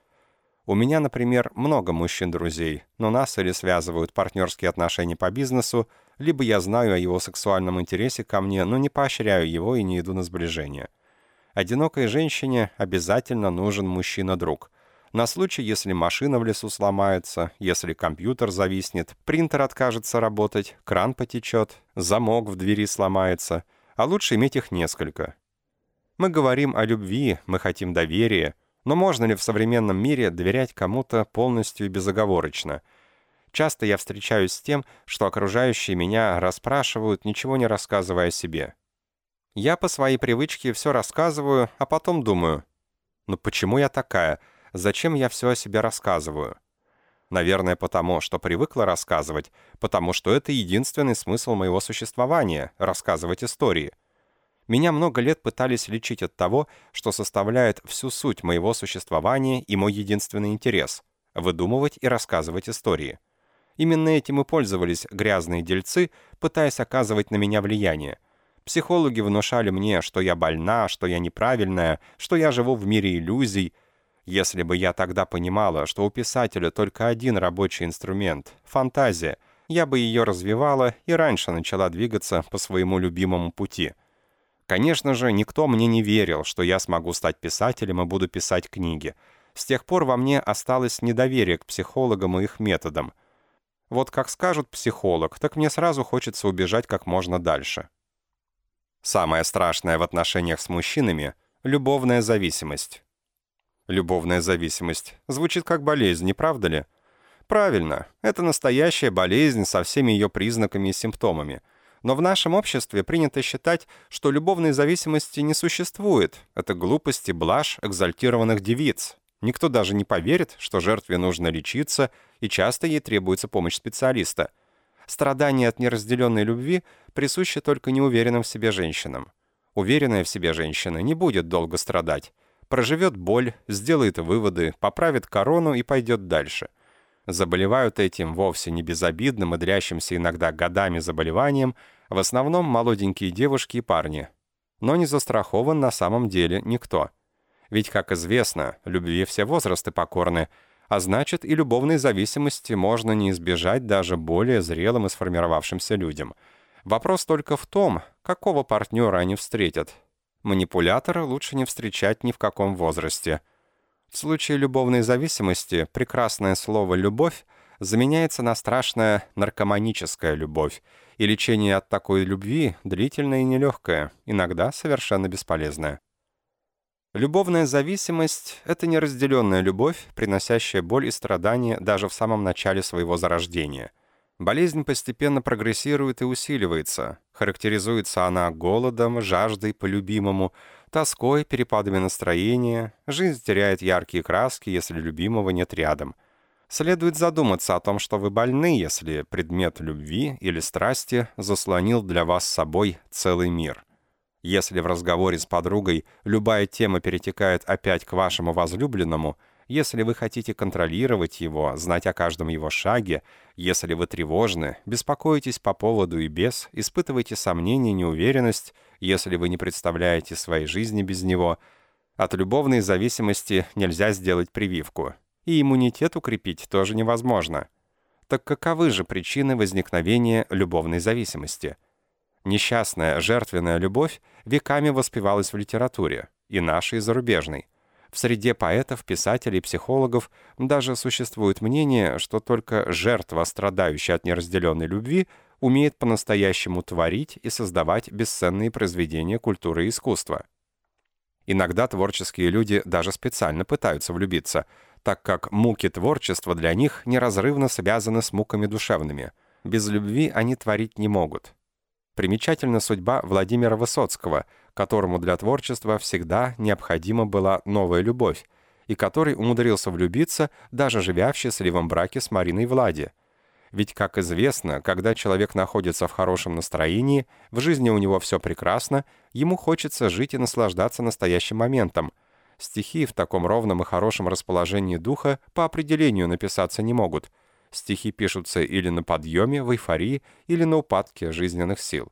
У меня, например, много мужчин-друзей, но нас или связывают партнерские отношения по бизнесу, либо я знаю о его сексуальном интересе ко мне, но не поощряю его и не иду на сближение. Одинокой женщине обязательно нужен мужчина-друг. На случай, если машина в лесу сломается, если компьютер зависнет, принтер откажется работать, кран потечет, замок в двери сломается, а лучше иметь их несколько. Мы говорим о любви, мы хотим доверия, но можно ли в современном мире доверять кому-то полностью и безоговорочно – Часто я встречаюсь с тем, что окружающие меня расспрашивают, ничего не рассказывая о себе. Я по своей привычке все рассказываю, а потом думаю, ну почему я такая? Зачем я все о себе рассказываю? Наверное, потому, что привыкла рассказывать, потому что это единственный смысл моего существования — рассказывать истории. Меня много лет пытались лечить от того, что составляет всю суть моего существования и мой единственный интерес — выдумывать и рассказывать истории. Именно этим и пользовались грязные дельцы, пытаясь оказывать на меня влияние. Психологи внушали мне, что я больна, что я неправильная, что я живу в мире иллюзий. Если бы я тогда понимала, что у писателя только один рабочий инструмент — фантазия, я бы ее развивала и раньше начала двигаться по своему любимому пути. Конечно же, никто мне не верил, что я смогу стать писателем и буду писать книги. С тех пор во мне осталось недоверие к психологам и их методам — вот как скажут психолог, так мне сразу хочется убежать как можно дальше. Самое страшное в отношениях с мужчинами — любовная зависимость. Любовная зависимость звучит как болезнь, не правда ли? Правильно, это настоящая болезнь со всеми ее признаками и симптомами. Но в нашем обществе принято считать, что любовной зависимости не существует. Это глупость и блажь экзальтированных девиц, Никто даже не поверит, что жертве нужно лечиться, и часто ей требуется помощь специалиста. Страдания от неразделенной любви присущи только неуверенным в себе женщинам. Уверенная в себе женщина не будет долго страдать. Проживет боль, сделает выводы, поправит корону и пойдет дальше. Заболевают этим вовсе не безобидным и длящимся иногда годами заболеванием, в основном молоденькие девушки и парни. Но не застрахован на самом деле никто – ведь, как известно, любви все возрасты покорны, а значит и любовной зависимости можно не избежать даже более зрелым и сформировавшимся людям. Вопрос только в том, какого партнера они встретят. Манипулятора лучше не встречать ни в каком возрасте. В случае любовной зависимости прекрасное слово «любовь» заменяется на страшное наркоманическая любовь, и лечение от такой любви длительное и нелегкое, иногда совершенно бесполезное. Любовная зависимость — это неразделенная любовь, приносящая боль и страдания даже в самом начале своего зарождения. Болезнь постепенно прогрессирует и усиливается. Характеризуется она голодом, жаждой по любимому, тоской, перепадами настроения. Жизнь теряет яркие краски, если любимого нет рядом. следует задуматься о том, что вы больны, если предмет любви или страсти заслонил для вас собой целый мир. Если в разговоре с подругой любая тема перетекает опять к вашему возлюбленному – если вы хотите контролировать его, знать о каждом его шаге, если вы тревожны, беспокоитесь по поводу и без, испытываете сомнения, неуверенность, если вы не представляете своей жизни без него, от любовной зависимости нельзя сделать прививку. И иммунитет укрепить тоже невозможно. Так каковы же причины возникновения любовной зависимости? Несчастная, жертвенная любовь веками воспевалась в литературе, и нашей, и зарубежной. В среде поэтов, писателей, психологов даже существует мнение, что только жертва, страдающая от неразделенной любви, умеет по-настоящему творить и создавать бесценные произведения культуры и искусства. Иногда творческие люди даже специально пытаются влюбиться, так как муки творчества для них неразрывно связаны с муками душевными. Без любви они творить не могут. Примечательна судьба Владимира Высоцкого – которому для творчества всегда необходима была новая любовь, и который умудрился влюбиться, даже живя в счастливом браке с Мариной Влади. Ведь, как известно, когда человек находится в хорошем настроении, в жизни у него все прекрасно, ему хочется жить и наслаждаться настоящим моментом. Стихи в таком ровном и хорошем расположении духа по определению написаться не могут. Стихи пишутся или на подъеме, в эйфории, или на упадке жизненных сил.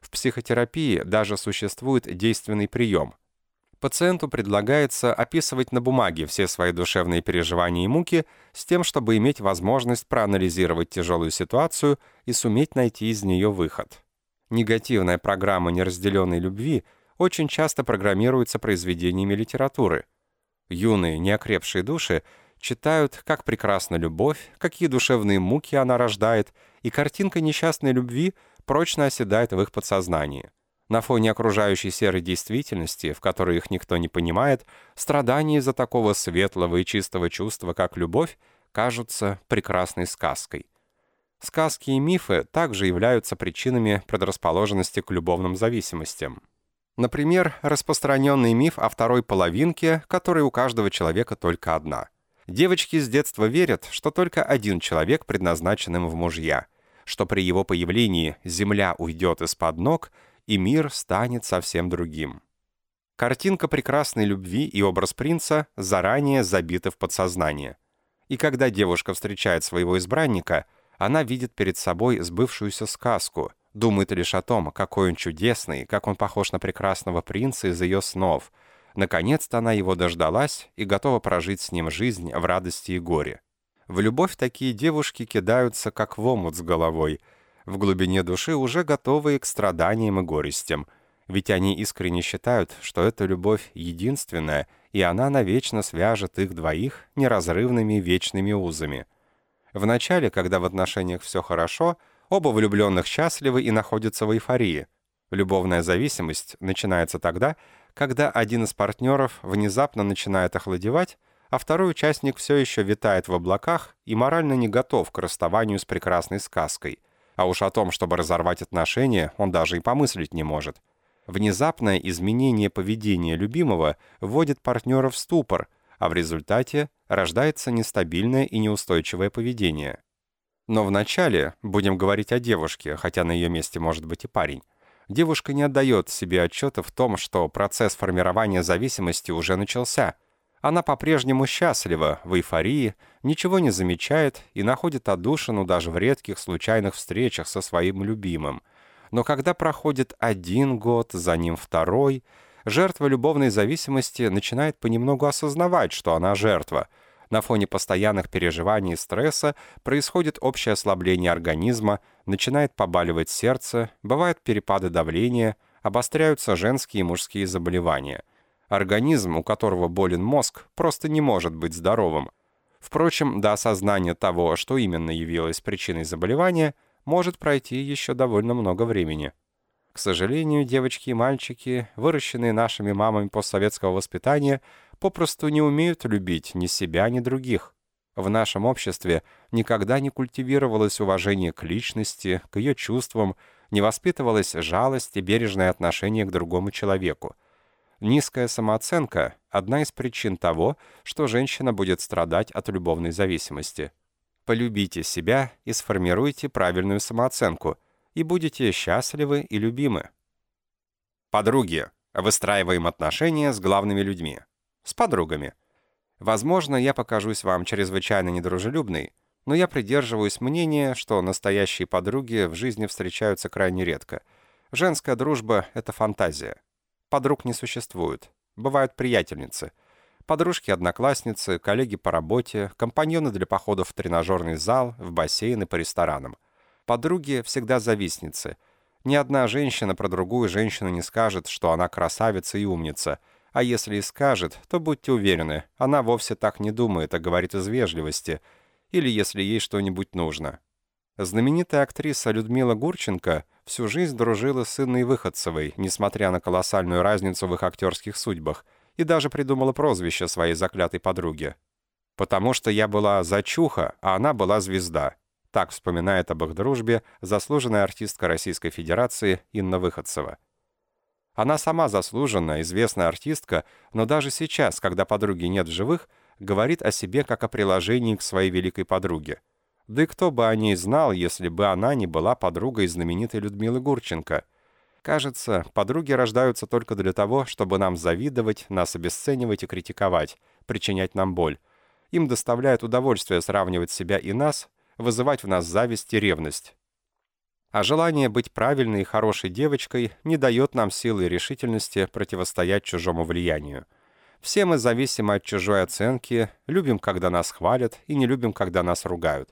В психотерапии даже существует действенный прием. Пациенту предлагается описывать на бумаге все свои душевные переживания и муки с тем, чтобы иметь возможность проанализировать тяжелую ситуацию и суметь найти из нее выход. Негативная программа неразделенной любви очень часто программируется произведениями литературы. Юные, неокрепшие души читают, как прекрасна любовь, какие душевные муки она рождает, и картинка несчастной любви – прочно оседает в их подсознании. На фоне окружающей серой действительности, в которой их никто не понимает, страдания из-за такого светлого и чистого чувства, как любовь, кажутся прекрасной сказкой. Сказки и мифы также являются причинами предрасположенности к любовным зависимостям. Например, распространенный миф о второй половинке, который у каждого человека только одна. Девочки с детства верят, что только один человек предназначен им в мужья – что при его появлении земля уйдет из-под ног, и мир станет совсем другим. Картинка прекрасной любви и образ принца заранее забиты в подсознание. И когда девушка встречает своего избранника, она видит перед собой сбывшуюся сказку, думает лишь о том, какой он чудесный, как он похож на прекрасного принца из ее снов. Наконец-то она его дождалась и готова прожить с ним жизнь в радости и горе. В любовь такие девушки кидаются, как в омут с головой, в глубине души уже готовые к страданиям и горестям, ведь они искренне считают, что эта любовь единственная, и она навечно свяжет их двоих неразрывными вечными узами. Вначале, когда в отношениях все хорошо, оба влюбленных счастливы и находятся в эйфории. Любовная зависимость начинается тогда, когда один из партнеров внезапно начинает охладевать, а второй участник все еще витает в облаках и морально не готов к расставанию с прекрасной сказкой. А уж о том, чтобы разорвать отношения, он даже и помыслить не может. Внезапное изменение поведения любимого вводит партнера в ступор, а в результате рождается нестабильное и неустойчивое поведение. Но вначале, будем говорить о девушке, хотя на ее месте может быть и парень, девушка не отдает себе отчета в том, что процесс формирования зависимости уже начался – она по-прежнему счастлива, в эйфории, ничего не замечает и находит отдушину даже в редких случайных встречах со своим любимым. Но когда проходит один год, за ним второй, жертва любовной зависимости начинает понемногу осознавать, что она жертва. На фоне постоянных переживаний и стресса происходит общее ослабление организма, начинает побаливать сердце, бывают перепады давления, обостряются женские и мужские заболевания – Организм, у которого болен мозг, просто не может быть здоровым. Впрочем, до осознания того, что именно явилось причиной заболевания, может пройти еще довольно много времени. К сожалению, девочки и мальчики, выращенные нашими мамами постсоветского воспитания, попросту не умеют любить ни себя, ни других. В нашем обществе никогда не культивировалось уважение к личности, к ее чувствам, не воспитывалась жалость и бережное отношение к другому человеку. Низкая самооценка – одна из причин того, что женщина будет страдать от любовной зависимости. Полюбите себя и сформируйте правильную самооценку, и будете счастливы и любимы. Подруги. Выстраиваем отношения с главными людьми. С подругами. Возможно, я покажусь вам чрезвычайно недружелюбной, но я придерживаюсь мнения, что настоящие подруги в жизни встречаются крайне редко. Женская дружба — это фантазия. Подруг не существует. Бывают приятельницы. Подружки-одноклассницы, коллеги по работе, компаньоны для походов в тренажерный зал, в бассейн и по ресторанам. Подруги всегда завистницы. Ни одна женщина про другую женщину не скажет, что она красавица и умница. А если и скажет, то будьте уверены, она вовсе так не думает, а говорит из вежливости. Или если ей что-нибудь нужно. Знаменитая актриса Людмила Гурченко всю жизнь дружила с Инной Выходцевой, несмотря на колоссальную разницу в их актерских судьбах, и даже придумала прозвище своей заклятой подруге. «Потому что я была зачуха, а она была звезда», так вспоминает об их дружбе заслуженная артистка Российской Федерации Инна Выходцева. Она сама заслуженная, известная артистка, но даже сейчас, когда подруги нет в живых, говорит о себе как о приложении к своей великой подруге – да и кто бы о ней знал, если бы она не была подругой знаменитой Людмилы Гурченко. Кажется, подруги рождаются только для того, чтобы нам завидовать, нас обесценивать и критиковать, причинять нам боль. Им доставляет удовольствие сравнивать себя и нас, вызывать в нас зависть и ревность. А желание быть правильной и хорошей девочкой не дает нам силы и решительности противостоять чужому влиянию. Все мы зависимы от чужой оценки, любим, когда нас хвалят, и не любим, когда нас ругают.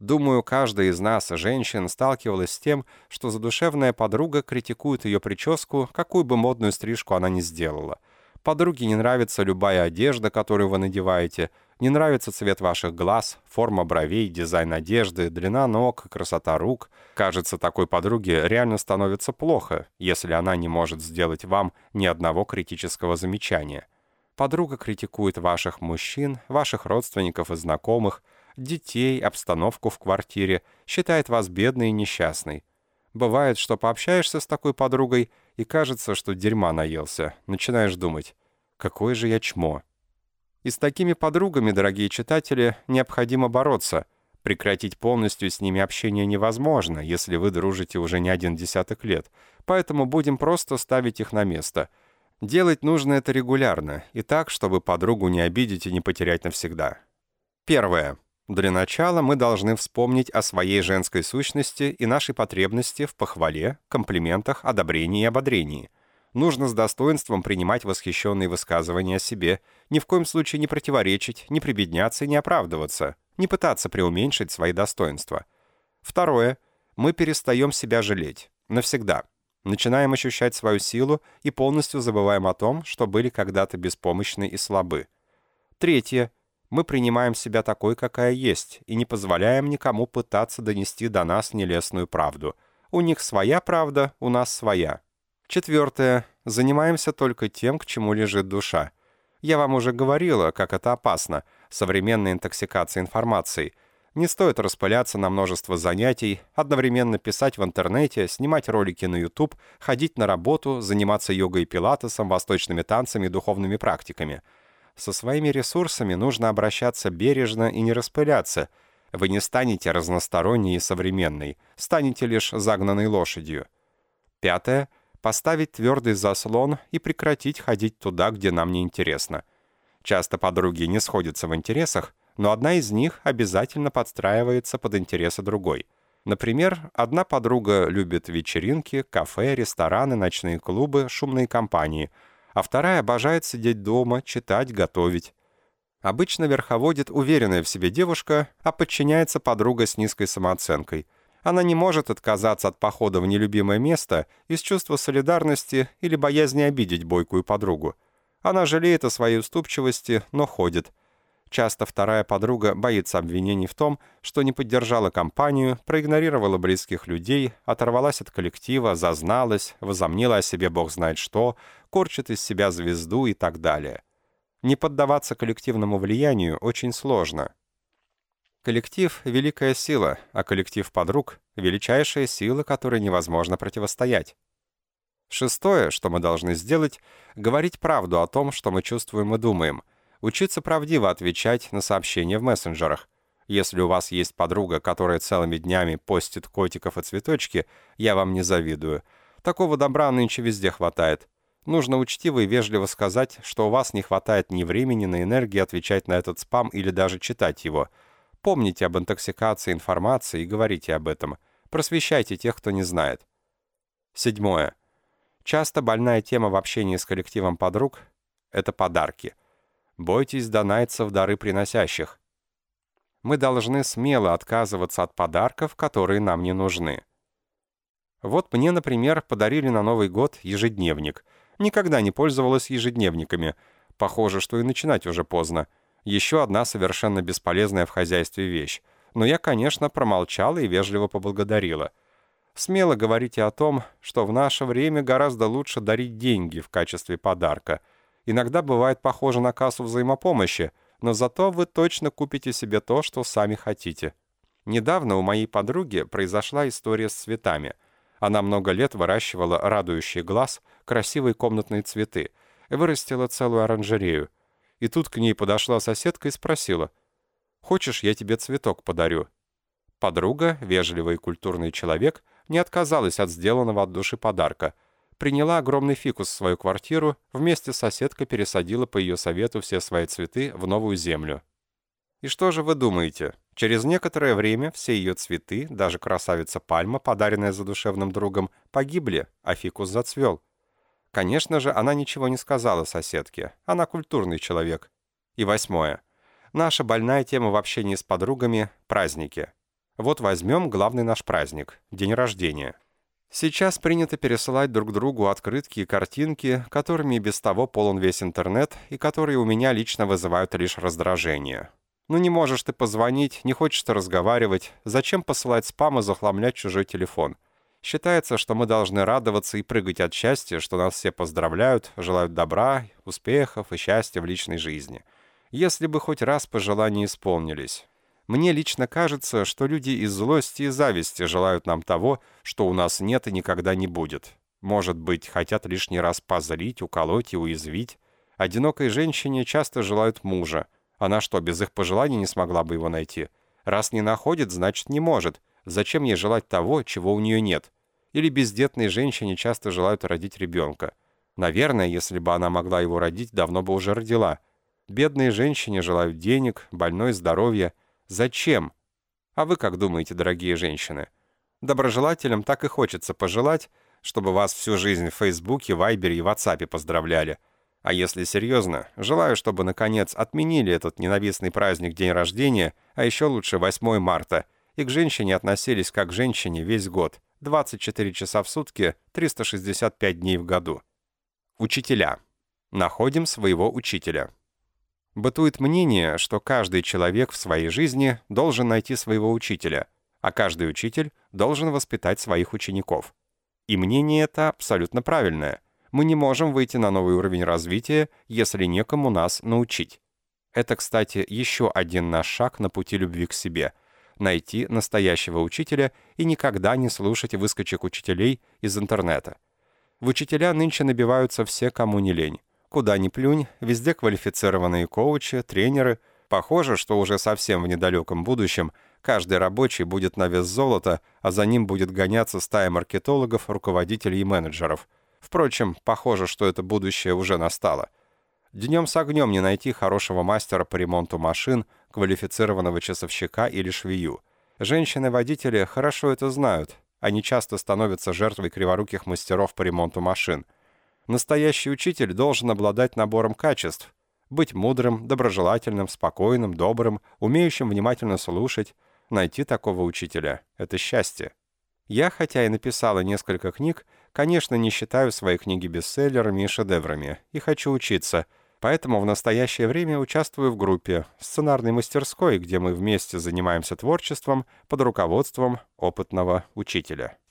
Думаю, каждая из нас, женщин, сталкивалась с тем, что задушевная подруга критикует ее прическу, какую бы модную стрижку она ни сделала. Подруге не нравится любая одежда, которую вы надеваете, не нравится цвет ваших глаз, форма бровей, дизайн одежды, длина ног, красота рук. Кажется, такой подруге реально становится плохо, если она не может сделать вам ни одного критического замечания. Подруга критикует ваших мужчин, ваших родственников и знакомых, детей, обстановку в квартире, считает вас бедной и несчастной. Бывает, что пообщаешься с такой подругой, и кажется, что дерьма наелся. Начинаешь думать, какое же я чмо. И с такими подругами, дорогие читатели, необходимо бороться. Прекратить полностью с ними общение невозможно, если вы дружите уже не один десяток лет. Поэтому будем просто ставить их на место. Делать нужно это регулярно, и так, чтобы подругу не обидеть и не потерять навсегда. Первое. Для начала мы должны вспомнить о своей женской сущности и нашей потребности в похвале, комплиментах, одобрении и ободрении. Нужно с достоинством принимать восхищенные высказывания о себе, ни в коем случае не противоречить, не прибедняться и не оправдываться, не пытаться преуменьшить свои достоинства. Второе. Мы перестаем себя жалеть. Навсегда. Начинаем ощущать свою силу и полностью забываем о том, что были когда-то беспомощны и слабы. Третье мы принимаем себя такой, какая есть, и не позволяем никому пытаться донести до нас нелестную правду. У них своя правда, у нас своя. Четвертое. Занимаемся только тем, к чему лежит душа. Я вам уже говорила, как это опасно, современная интоксикация информацией. Не стоит распыляться на множество занятий, одновременно писать в интернете, снимать ролики на YouTube, ходить на работу, заниматься йогой и пилатесом, восточными танцами и духовными практиками – со своими ресурсами нужно обращаться бережно и не распыляться. Вы не станете разносторонней и современной, станете лишь загнанной лошадью. Пятое. Поставить твердый заслон и прекратить ходить туда, где нам не интересно. Часто подруги не сходятся в интересах, но одна из них обязательно подстраивается под интересы другой. Например, одна подруга любит вечеринки, кафе, рестораны, ночные клубы, шумные компании – а вторая обожает сидеть дома, читать, готовить. Обычно верховодит уверенная в себе девушка, а подчиняется подруга с низкой самооценкой. Она не может отказаться от похода в нелюбимое место из чувства солидарности или боязни обидеть бойкую подругу. Она жалеет о своей уступчивости, но ходит. Часто вторая подруга боится обвинений в том, что не поддержала компанию, проигнорировала близких людей, оторвалась от коллектива, зазналась, возомнила о себе бог знает что, корчит из себя звезду и так далее. Не поддаваться коллективному влиянию очень сложно. Коллектив — великая сила, а коллектив подруг — величайшая сила, которой невозможно противостоять. Шестое, что мы должны сделать, говорить правду о том, что мы чувствуем и думаем. Учиться правдиво отвечать на сообщения в мессенджерах. Если у вас есть подруга, которая целыми днями постит котиков и цветочки, я вам не завидую. Такого добра нынче везде хватает. Нужно учтиво и вежливо сказать, что у вас не хватает ни времени, ни энергии отвечать на этот спам или даже читать его. Помните об интоксикации информации и говорите об этом. Просвещайте тех, кто не знает. Седьмое. Часто больная тема в общении с коллективом подруг — это подарки. Бойтесь донайцев дары приносящих. Мы должны смело отказываться от подарков, которые нам не нужны. Вот мне, например, подарили на Новый год ежедневник — Никогда не пользовалась ежедневниками. Похоже, что и начинать уже поздно. Еще одна совершенно бесполезная в хозяйстве вещь. Но я, конечно, промолчала и вежливо поблагодарила. Смело говорите о том, что в наше время гораздо лучше дарить деньги в качестве подарка. Иногда бывает похоже на кассу взаимопомощи, но зато вы точно купите себе то, что сами хотите. Недавно у моей подруги произошла история с цветами – она много лет выращивала радующий глаз красивые комнатные цветы и вырастила целую оранжерею. И тут к ней подошла соседка и спросила, «Хочешь, я тебе цветок подарю?» Подруга, вежливый и культурный человек, не отказалась от сделанного от души подарка. Приняла огромный фикус в свою квартиру, вместе с соседкой пересадила по ее совету все свои цветы в новую землю. И что же вы думаете? Через некоторое время все ее цветы, даже красавица пальма, подаренная задушевным другом, погибли, а фикус зацвел. Конечно же, она ничего не сказала соседке. Она культурный человек. И восьмое. Наша больная тема в общении с подругами – праздники. Вот возьмем главный наш праздник – день рождения. Сейчас принято пересылать друг другу открытки и картинки, которыми и без того полон весь интернет, и которые у меня лично вызывают лишь раздражение. Ну не можешь ты позвонить, не хочешь ты разговаривать. Зачем посылать спам и захламлять чужой телефон? Считается, что мы должны радоваться и прыгать от счастья, что нас все поздравляют, желают добра, успехов и счастья в личной жизни. Если бы хоть раз пожелания исполнились. Мне лично кажется, что люди из злости и зависти желают нам того, что у нас нет и никогда не будет. Может быть, хотят лишний раз позлить, уколоть и уязвить. Одинокой женщине часто желают мужа – она что, без их пожеланий не смогла бы его найти? Раз не находит, значит не может. Зачем ей желать того, чего у нее нет? Или бездетные женщине часто желают родить ребенка. Наверное, если бы она могла его родить, давно бы уже родила. Бедные женщине желают денег, больной здоровья. Зачем? А вы как думаете, дорогие женщины? Доброжелателям так и хочется пожелать, чтобы вас всю жизнь в Фейсбуке, Вайбере и Ватсапе поздравляли – а если серьезно, желаю, чтобы, наконец, отменили этот ненавистный праздник День рождения, а еще лучше 8 марта, и к женщине относились как к женщине весь год, 24 часа в сутки, 365 дней в году. Учителя. Находим своего учителя. Бытует мнение, что каждый человек в своей жизни должен найти своего учителя, а каждый учитель должен воспитать своих учеников. И мнение это абсолютно правильное – мы не можем выйти на новый уровень развития, если некому нас научить. Это, кстати, еще один наш шаг на пути любви к себе — найти настоящего учителя и никогда не слушать выскочек учителей из интернета. В учителя нынче набиваются все, кому не лень. Куда ни плюнь, везде квалифицированные коучи, тренеры. Похоже, что уже совсем в недалеком будущем каждый рабочий будет на вес золота, а за ним будет гоняться стая маркетологов, руководителей и менеджеров — Впрочем, похоже, что это будущее уже настало. Днем с огнем не найти хорошего мастера по ремонту машин, квалифицированного часовщика или швею. Женщины-водители хорошо это знают. Они часто становятся жертвой криворуких мастеров по ремонту машин. Настоящий учитель должен обладать набором качеств. Быть мудрым, доброжелательным, спокойным, добрым, умеющим внимательно слушать. Найти такого учителя — это счастье. Я, хотя и написала несколько книг, конечно, не считаю свои книги бестселлерами и шедеврами, и хочу учиться, поэтому в настоящее время участвую в группе сценарной мастерской, где мы вместе занимаемся творчеством под руководством опытного учителя.